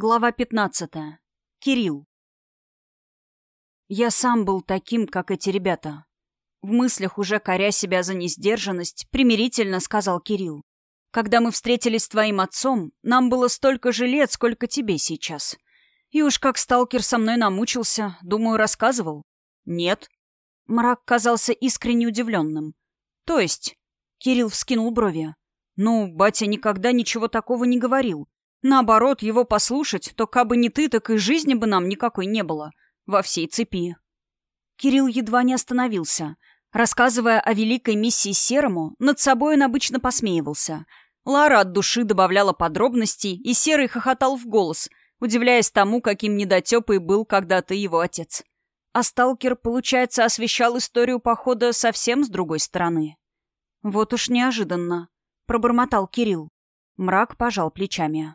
Глава 15. Кирилл. Я сам был таким, как эти ребята. В мыслях, уже коря себя за несдержанность, примирительно сказал Кирилл. Когда мы встретились с твоим отцом, нам было столько же лет, сколько тебе сейчас. И уж как сталкер со мной намучился, думаю, рассказывал. Нет. Мрак казался искренне удивленным. То есть? Кирилл вскинул брови. Ну, батя никогда ничего такого не говорил. Наоборот, его послушать, то кабы не ты, так и жизни бы нам никакой не было. Во всей цепи. Кирилл едва не остановился. Рассказывая о великой миссии Серому, над собой он обычно посмеивался. Лара от души добавляла подробностей, и Серый хохотал в голос, удивляясь тому, каким недотепой был когда-то его отец. А сталкер, получается, освещал историю похода совсем с другой стороны. «Вот уж неожиданно», — пробормотал Кирилл. Мрак пожал плечами.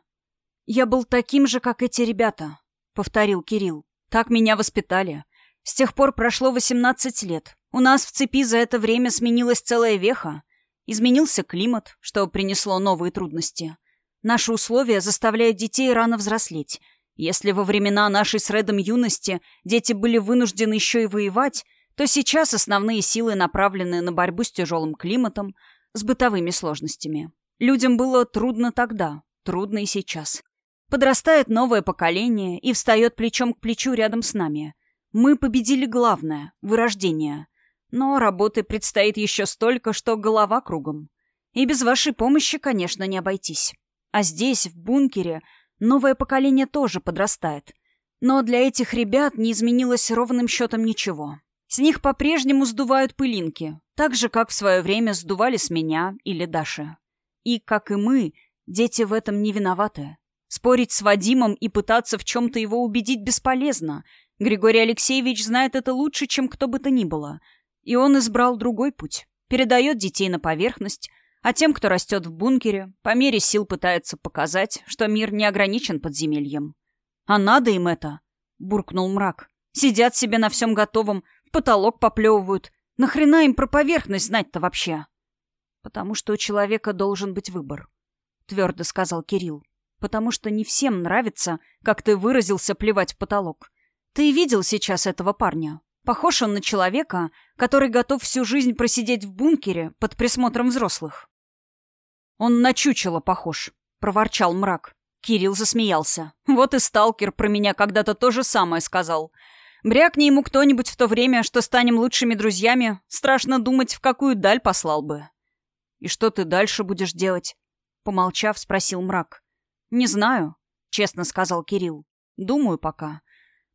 «Я был таким же, как эти ребята», — повторил Кирилл. «Так меня воспитали. С тех пор прошло 18 лет. У нас в цепи за это время сменилась целая веха. Изменился климат, что принесло новые трудности. Наши условия заставляют детей рано взрослеть. Если во времена нашей с Редом юности дети были вынуждены еще и воевать, то сейчас основные силы направлены на борьбу с тяжелым климатом, с бытовыми сложностями. Людям было трудно тогда, трудно и сейчас. Подрастает новое поколение и встает плечом к плечу рядом с нами. Мы победили главное — вырождение. Но работы предстоит еще столько, что голова кругом. И без вашей помощи, конечно, не обойтись. А здесь, в бункере, новое поколение тоже подрастает. Но для этих ребят не изменилось ровным счетом ничего. С них по-прежнему сдувают пылинки, так же, как в свое время сдували с меня или Даши. И, как и мы, дети в этом не виноваты. Спорить с Вадимом и пытаться в чем-то его убедить бесполезно. Григорий Алексеевич знает это лучше, чем кто бы то ни было. И он избрал другой путь. Передает детей на поверхность, а тем, кто растет в бункере, по мере сил пытается показать, что мир не ограничен подземельем. «А надо им это?» — буркнул мрак. «Сидят себе на всем готовом, в потолок поплевывают. Нахрена им про поверхность знать-то вообще?» «Потому что у человека должен быть выбор», — твердо сказал Кирилл потому что не всем нравится, как ты выразился, плевать в потолок. Ты видел сейчас этого парня? Похож он на человека, который готов всю жизнь просидеть в бункере под присмотром взрослых. «Он на чучело похож», — проворчал мрак. Кирилл засмеялся. «Вот и сталкер про меня когда-то то же самое сказал. Брякни ему кто-нибудь в то время, что станем лучшими друзьями, страшно думать, в какую даль послал бы». «И что ты дальше будешь делать?» Помолчав, спросил мрак. «Не знаю», — честно сказал Кирилл. «Думаю пока.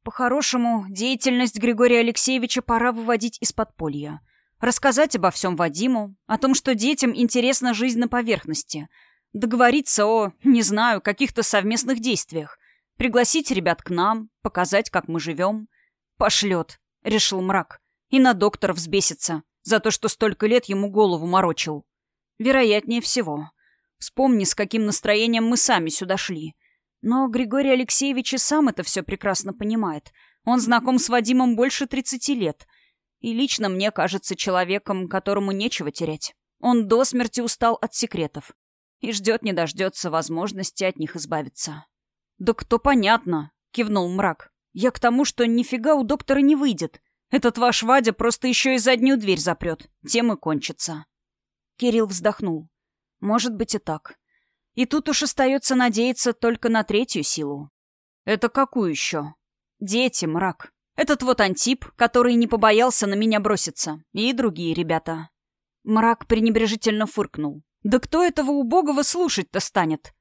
По-хорошему, деятельность Григория Алексеевича пора выводить из подполья. Рассказать обо всем Вадиму, о том, что детям интересна жизнь на поверхности. Договориться о, не знаю, каких-то совместных действиях. Пригласить ребят к нам, показать, как мы живем. Пошлет, — решил мрак. И на доктора взбесится за то, что столько лет ему голову морочил. Вероятнее всего. Вспомни, с каким настроением мы сами сюда шли. Но Григорий Алексеевич и сам это все прекрасно понимает. Он знаком с Вадимом больше тридцати лет. И лично мне кажется человеком, которому нечего терять. Он до смерти устал от секретов. И ждет не дождется возможности от них избавиться. «Да кто понятно», — кивнул мрак. «Я к тому, что нифига у доктора не выйдет. Этот ваш Вадя просто еще и заднюю дверь запрет. Тем и кончится». Кирилл вздохнул. Может быть и так. И тут уж остается надеяться только на третью силу. Это какую еще? Дети, мрак. Этот вот Антип, который не побоялся на меня броситься. И другие ребята. Мрак пренебрежительно фыркнул. Да кто этого убогого слушать-то станет?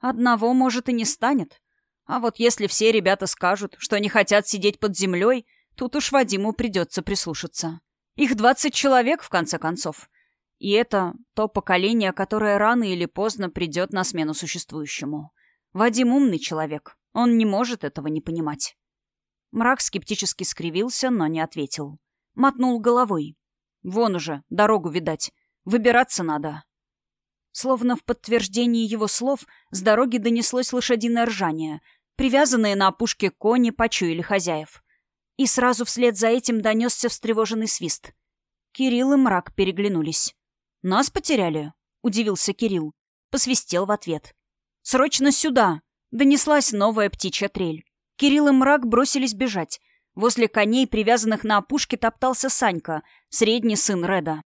Одного, может, и не станет. А вот если все ребята скажут, что не хотят сидеть под землей, тут уж Вадиму придется прислушаться. Их двадцать человек, в конце концов. И это то поколение, которое рано или поздно придет на смену существующему. Вадим умный человек. Он не может этого не понимать. Мрак скептически скривился, но не ответил. Мотнул головой. «Вон уже, дорогу видать. Выбираться надо». Словно в подтверждении его слов с дороги донеслось лошадиное ржание. Привязанные на опушке кони почуяли хозяев. И сразу вслед за этим донесся встревоженный свист. Кирилл и мрак переглянулись. «Нас потеряли?» — удивился Кирилл. Посвистел в ответ. «Срочно сюда!» — Донеслась новая птичья трель. Кирилл и мрак бросились бежать. Возле коней, привязанных на опушке, топтался Санька, средний сын Реда.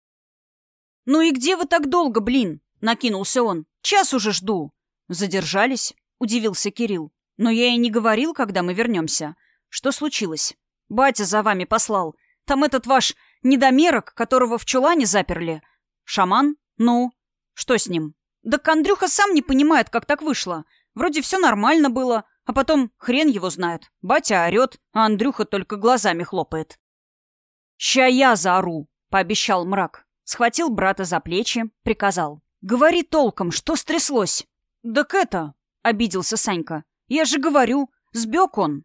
«Ну и где вы так долго, блин?» — накинулся он. «Час уже жду». «Задержались?» — удивился Кирилл. «Но я и не говорил, когда мы вернемся. Что случилось?» «Батя за вами послал. Там этот ваш недомерок, которого в чулане заперли. Шаман? Ну? Что с ним?» «Да Андрюха сам не понимает, как так вышло. Вроде все нормально было, а потом хрен его знает. Батя орет, а Андрюха только глазами хлопает. «Ща я заору», — пообещал мрак. Схватил брата за плечи, приказал. «Говори толком, что стряслось?» «Так это...» — обиделся Санька. «Я же говорю, сбег он».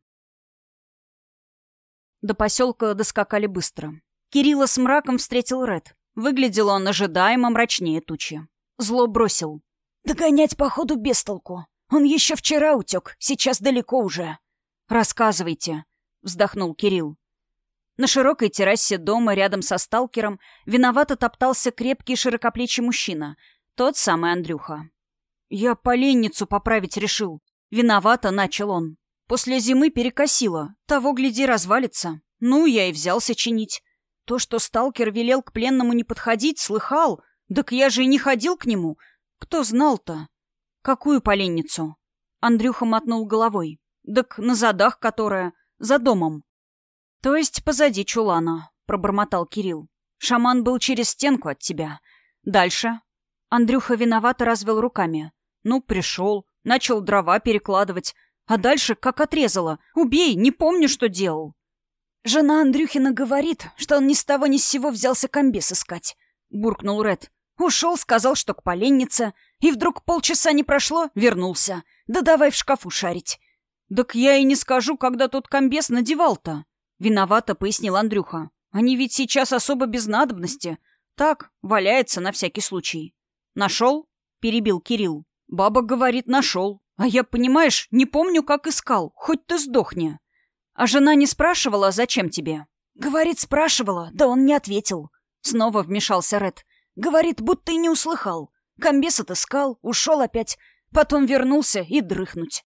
До поселка доскакали быстро. Кирилла с мраком встретил Ред. Выглядел он ожидаемо мрачнее тучи. Зло бросил. «Догонять, походу, без толку. Он еще вчера утек, сейчас далеко уже. Рассказывайте, вздохнул Кирилл. На широкой террасе дома рядом со сталкером виновато топтался крепкий широкоплечий мужчина, тот самый Андрюха. «Я поленницу поправить решил. Виновато начал он. После зимы перекосило. Того, гляди, развалится. Ну, я и взялся чинить. То, что сталкер велел к пленному не подходить, слыхал. Так я же и не ходил к нему. Кто знал-то? «Какую поленницу?» Андрюха мотнул головой. «Так на задах которая. За домом». «То есть позади чулана», — пробормотал Кирилл. «Шаман был через стенку от тебя. Дальше?» Андрюха виновато развел руками. «Ну, пришел, начал дрова перекладывать. А дальше как отрезало. Убей, не помню, что делал». «Жена Андрюхина говорит, что он ни с того ни с сего взялся комбес искать», — буркнул Ред. «Ушел, сказал, что к поленнице. И вдруг полчаса не прошло, вернулся. Да давай в шкафу шарить. Так я и не скажу, когда тот комбез надевал-то. Виновато, пояснил Андрюха. Они ведь сейчас особо без надобности. Так, валяется на всякий случай. Нашел? Перебил Кирилл. Баба говорит, нашел. А я, понимаешь, не помню, как искал. Хоть ты сдохни. А жена не спрашивала, зачем тебе? Говорит, спрашивала, да он не ответил. Снова вмешался Ред. Говорит, будто и не услыхал. Комбес отыскал, ушел опять, потом вернулся и дрыхнуть.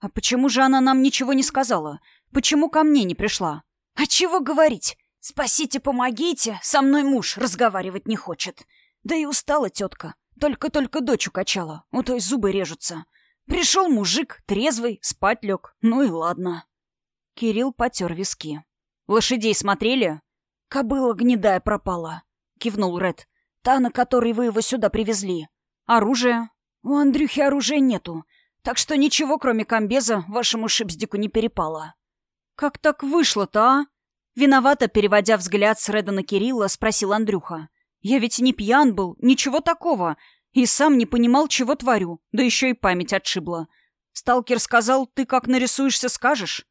А почему же она нам ничего не сказала? Почему ко мне не пришла? А чего говорить? Спасите, помогите, со мной муж разговаривать не хочет. Да и устала тетка. Только-только дочь укачала, у той зубы режутся. Пришел мужик, трезвый, спать лег. Ну и ладно. Кирилл потер виски. «Лошадей смотрели?» «Кобыла гнедая пропала», — кивнул Ред. Та, на которой вы его сюда привезли. Оружие? У Андрюхи оружия нету, так что ничего, кроме комбеза, вашему шипздику не перепало. Как так вышло-то, а? Виновато, переводя взгляд с Реда на Кирилла, спросил Андрюха. Я ведь не пьян был, ничего такого, и сам не понимал, чего творю, да еще и память отшибла. Сталкер сказал, ты как нарисуешься, скажешь.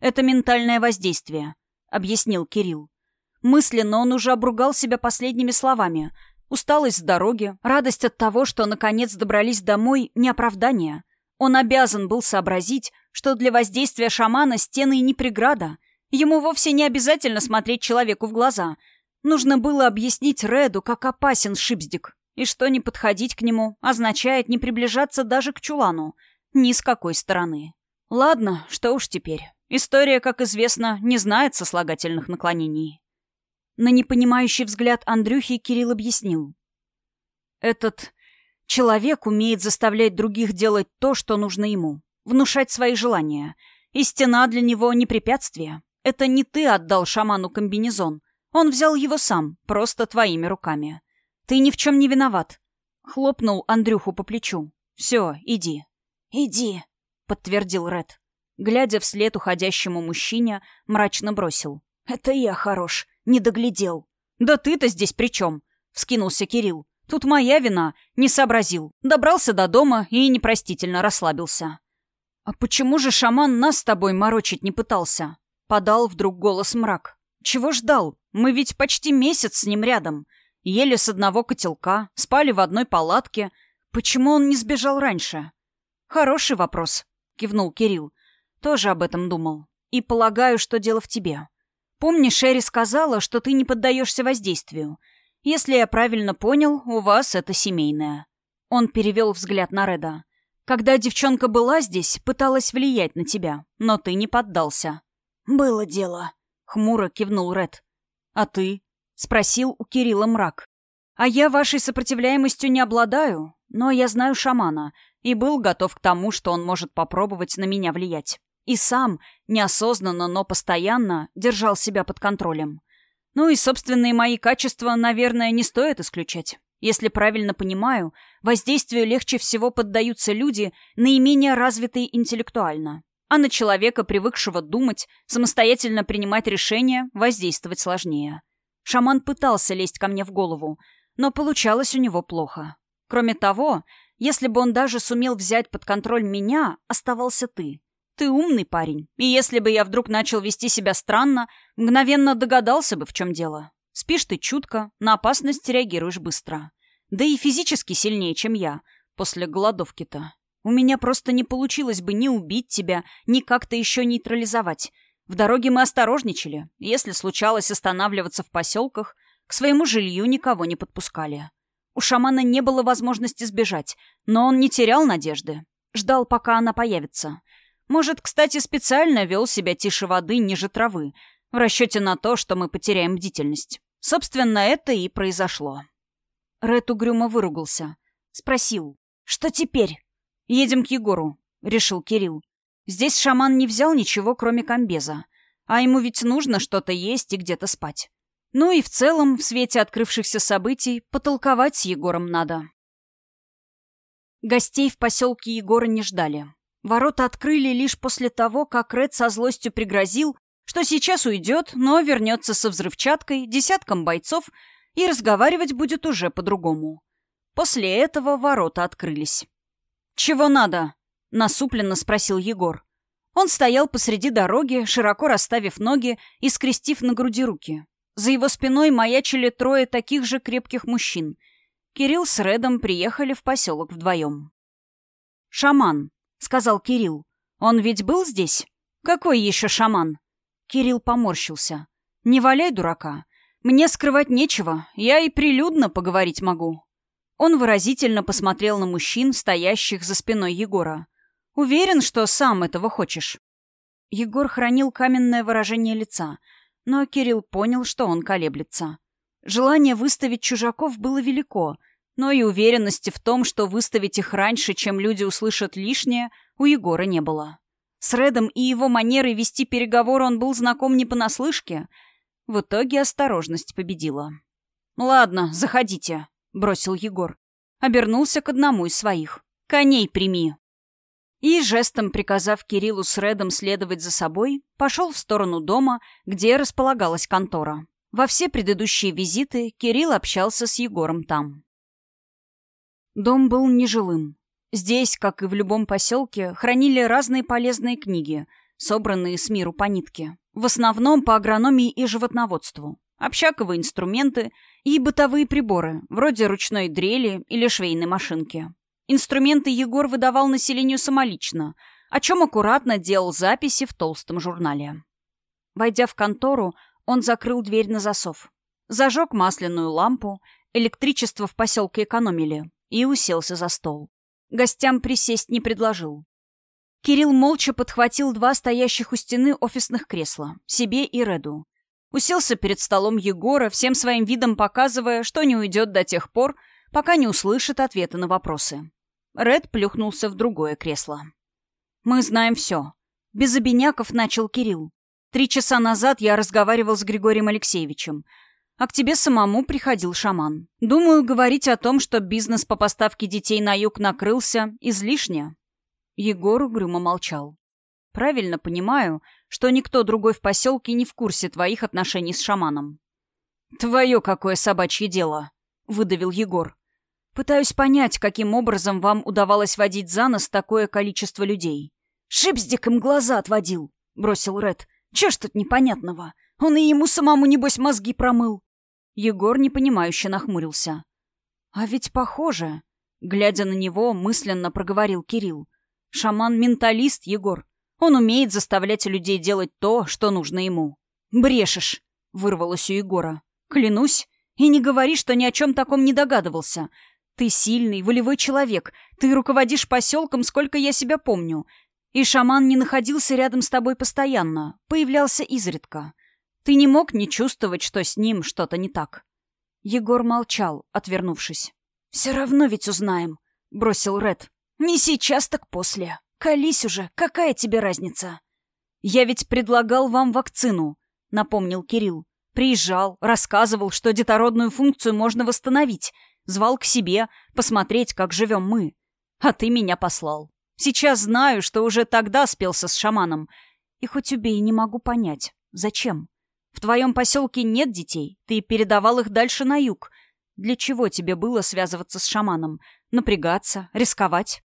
Это ментальное воздействие, объяснил Кирилл. Мысленно он уже обругал себя последними словами — Усталость с дороги, радость от того, что наконец добрались домой, не оправдание. Он обязан был сообразить, что для воздействия шамана стены не преграда. Ему вовсе не обязательно смотреть человеку в глаза. Нужно было объяснить Реду, как опасен Шипздик, и что не подходить к нему означает не приближаться даже к чулану, ни с какой стороны. Ладно, что уж теперь. История, как известно, не знает сослагательных наклонений. На непонимающий взгляд Андрюхи Кирилл объяснил. «Этот человек умеет заставлять других делать то, что нужно ему, внушать свои желания. И стена для него не препятствие. Это не ты отдал шаману комбинезон. Он взял его сам, просто твоими руками. Ты ни в чем не виноват». Хлопнул Андрюху по плечу. «Все, иди». «Иди», — подтвердил Ред. Глядя вслед уходящему мужчине, мрачно бросил. «Это я хорош. Не доглядел. «Да ты-то здесь при чем?» — вскинулся Кирилл. «Тут моя вина. Не сообразил. Добрался до дома и непростительно расслабился». «А почему же шаман нас с тобой морочить не пытался?» — подал вдруг голос мрак. «Чего ждал? Мы ведь почти месяц с ним рядом. Ели с одного котелка, спали в одной палатке. Почему он не сбежал раньше?» «Хороший вопрос», — кивнул Кирилл. «Тоже об этом думал. И полагаю, что дело в тебе. Помни, Шерри сказала, что ты не поддаешься воздействию. Если я правильно понял, у вас это семейное». Он перевел взгляд на Реда. Когда девчонка была здесь, пыталась влиять на тебя, но ты не поддался». «Было дело», — хмуро кивнул Ред. «А ты?» — спросил у Кирилла мрак. «А я вашей сопротивляемостью не обладаю, но я знаю шамана и был готов к тому, что он может попробовать на меня влиять. И сам, неосознанно, но постоянно, держал себя под контролем. Ну и собственные мои качества, наверное, не стоит исключать. Если правильно понимаю, воздействию легче всего поддаются люди, наименее развитые интеллектуально. А на человека, привыкшего думать, самостоятельно принимать решения, воздействовать сложнее. Шаман пытался лезть ко мне в голову, но получалось у него плохо. Кроме того, если бы он даже сумел взять под контроль меня, оставался ты. Ты умный парень, и если бы я вдруг начал вести себя странно, мгновенно догадался бы, в чем дело. Спишь ты чутко, на опасность реагируешь быстро. Да и физически сильнее, чем я, после голодовки-то. У меня просто не получилось бы ни убить тебя, ни как-то еще нейтрализовать. В дороге мы осторожничали. Если случалось останавливаться в поселках, к своему жилью никого не подпускали. У шамана не было возможности сбежать, но он не терял надежды. Ждал, пока она появится. Может, кстати, специально вел себя тише воды, ниже травы, в расчете на то, что мы потеряем бдительность. Собственно, это и произошло. Ред угрюмо выругался. Спросил, что теперь? Едем к Егору, решил Кирилл. Здесь шаман не взял ничего, кроме комбеза. А ему ведь нужно что-то есть и где-то спать. Ну и в целом, в свете открывшихся событий, потолковать с Егором надо. Гостей в поселке Егора не ждали. Ворота открыли лишь после того, как Ред со злостью пригрозил, что сейчас уйдет, но вернется со взрывчаткой, десятком бойцов и разговаривать будет уже по-другому. После этого ворота открылись. «Чего надо?» — насупленно спросил Егор. Он стоял посреди дороги, широко расставив ноги и скрестив на груди руки. За его спиной маячили трое таких же крепких мужчин. Кирилл с Редом приехали в поселок вдвоем. «Шаман», — сказал Кирилл. «Он ведь был здесь? Какой еще шаман?» Кирилл поморщился. «Не валяй дурака. Мне скрывать нечего, я и прилюдно поговорить могу». Он выразительно посмотрел на мужчин, стоящих за спиной Егора. «Уверен, что сам этого хочешь?» Егор хранил каменное выражение лица, но Кирилл понял, что он колеблется. Желание выставить чужаков было велико, но и уверенности в том, что выставить их раньше, чем люди услышат лишнее, у Егора не было. С Редом и его манерой вести переговоры он был знаком не понаслышке. В итоге осторожность победила. «Ладно, заходите», — бросил Егор. Обернулся к одному из своих. «Коней прими». И, жестом приказав Кириллу с Редом следовать за собой, пошел в сторону дома, где располагалась контора. Во все предыдущие визиты Кирилл общался с Егором там. Дом был нежилым. Здесь, как и в любом поселке, хранили разные полезные книги, собранные с миру по нитке. В основном по агрономии и животноводству. Общаковые инструменты и бытовые приборы, вроде ручной дрели или швейной машинки. Инструменты Егор выдавал населению самолично, о чем аккуратно делал записи в толстом журнале. Войдя в контору, он закрыл дверь на засов. Зажег масляную лампу, электричество в поселке экономили, и уселся за стол. Гостям присесть не предложил. Кирилл молча подхватил два стоящих у стены офисных кресла, себе и Реду. Уселся перед столом Егора, всем своим видом показывая, что не уйдет до тех пор, пока не услышит ответы на вопросы. Ред плюхнулся в другое кресло. «Мы знаем все». Без обиняков начал Кирилл. «Три часа назад я разговаривал с Григорием Алексеевичем а к тебе самому приходил шаман. Думаю, говорить о том, что бизнес по поставке детей на юг накрылся, излишне». Егор угрюмо молчал. «Правильно понимаю, что никто другой в поселке не в курсе твоих отношений с шаманом». «Твое какое собачье дело!» — выдавил Егор. «Пытаюсь понять, каким образом вам удавалось водить за нос такое количество людей». «Шипздик им глаза отводил», — бросил Ред. «Че ж тут непонятного? Он и ему самому, небось, мозги промыл». Егор непонимающе нахмурился. «А ведь похоже...» Глядя на него, мысленно проговорил Кирилл. «Шаман-менталист, Егор. Он умеет заставлять людей делать то, что нужно ему». «Брешешь!» — вырвалось у Егора. «Клянусь. И не говори, что ни о чем таком не догадывался. Ты сильный, волевой человек. Ты руководишь поселком, сколько я себя помню. И шаман не находился рядом с тобой постоянно, появлялся изредка. Ты не мог не чувствовать, что с ним что-то не так. Егор молчал, отвернувшись. «Все равно ведь узнаем», — бросил Ред. «Не сейчас, так после. Колись уже, какая тебе разница?» «Я ведь предлагал вам вакцину», — напомнил Кирилл. «Приезжал, рассказывал, что детородную функцию можно восстановить, звал к себе, посмотреть, как живем мы. А ты меня послал. Сейчас знаю, что уже тогда спелся с шаманом. И хоть убей, не могу понять, зачем? В твоем поселке нет детей, ты передавал их дальше на юг. Для чего тебе было связываться с шаманом? Напрягаться? Рисковать?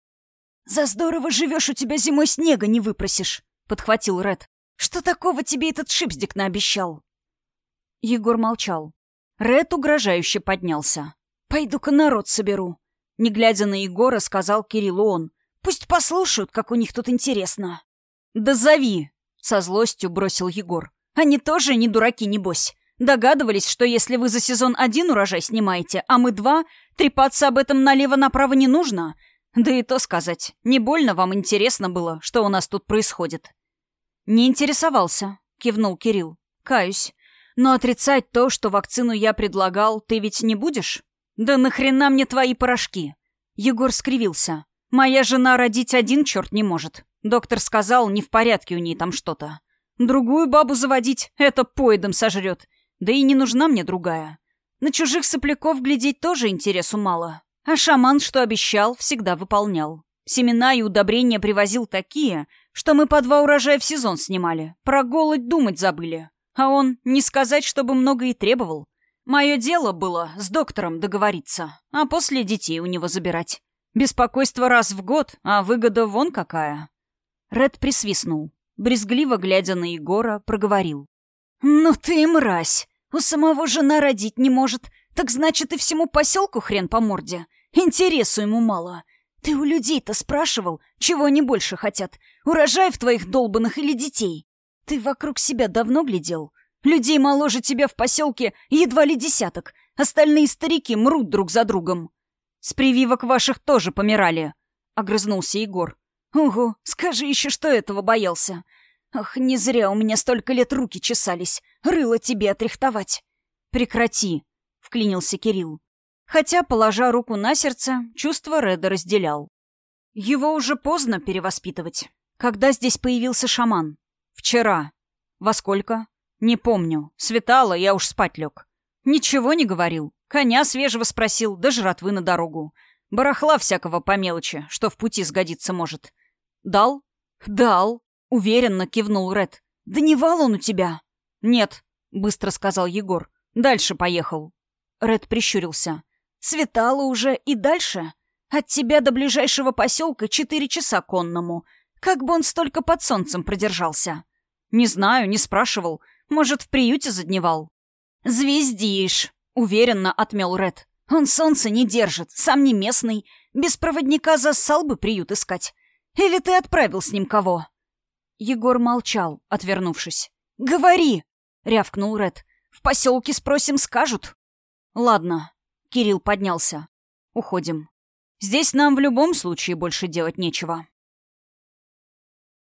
«За здорово живешь, у тебя зимой снега не выпросишь», — подхватил Ред. «Что такого тебе этот шипздик наобещал?» Егор молчал. Ред угрожающе поднялся. «Пойду-ка народ соберу», — не глядя на Егора, сказал Кириллу он. «Пусть послушают, как у них тут интересно». «Да зови!» — со злостью бросил Егор. «Они тоже не дураки, небось. Догадывались, что если вы за сезон один урожай снимаете, а мы два, трепаться об этом налево-направо не нужно. Да и то сказать, не больно вам интересно было, что у нас тут происходит. Не интересовался, кивнул Кирилл. Каюсь. Но отрицать то, что вакцину я предлагал, ты ведь не будешь? Да нахрена мне твои порошки? Егор скривился. Моя жена родить один черт не может. Доктор сказал, не в порядке у ней там что-то. Другую бабу заводить — это поедом сожрет. Да и не нужна мне другая. На чужих сопляков глядеть тоже интересу мало. А шаман, что обещал, всегда выполнял. Семена и удобрения привозил такие, что мы по два урожая в сезон снимали. Про голодь думать забыли. А он, не сказать, чтобы много и требовал. Мое дело было с доктором договориться, а после детей у него забирать. Беспокойство раз в год, а выгода вон какая. Ред присвистнул. Брезгливо глядя на Егора, проговорил. «Ну ты мразь! У самого жена родить не может, так значит и всему поселку хрен по морде. Интересу ему мало. Ты у людей-то спрашивал, чего они больше хотят, урожай в твоих долбанных или детей? Ты вокруг себя давно глядел? Людей моложе тебя в поселке едва ли десяток, остальные старики мрут друг за другом. С прививок ваших тоже помирали, — огрызнулся Егор. Угу, скажи еще, что этого боялся. Ах, не зря у меня столько лет руки чесались. Рыло тебе отрихтовать. Прекрати, — вклинился Кирилл. Хотя, положа руку на сердце, чувство Реда разделял. Его уже поздно перевоспитывать. Когда здесь появился шаман? Вчера. Во сколько? Не помню. Светало, я уж спать лег. Ничего не говорил. Коня свежего спросил, да жратвы на дорогу. Барахла всякого по мелочи, что в пути сгодиться может. Дал? Дал. Уверенно кивнул Ред. «Да не вал он у тебя!» «Нет», — быстро сказал Егор. «Дальше поехал». Ред прищурился. «Светало уже и дальше? От тебя до ближайшего поселка четыре часа конному. Как бы он столько под солнцем продержался?» «Не знаю, не спрашивал. Может, в приюте задневал?» «Звездишь», — уверенно отмел Ред. «Он солнце не держит, сам не местный. Без проводника зассал бы приют искать. Или ты отправил с ним кого?» Егор молчал, отвернувшись. «Говори!» — рявкнул Ред. «В поселке спросим, скажут». «Ладно». Кирилл поднялся. «Уходим. Здесь нам в любом случае больше делать нечего».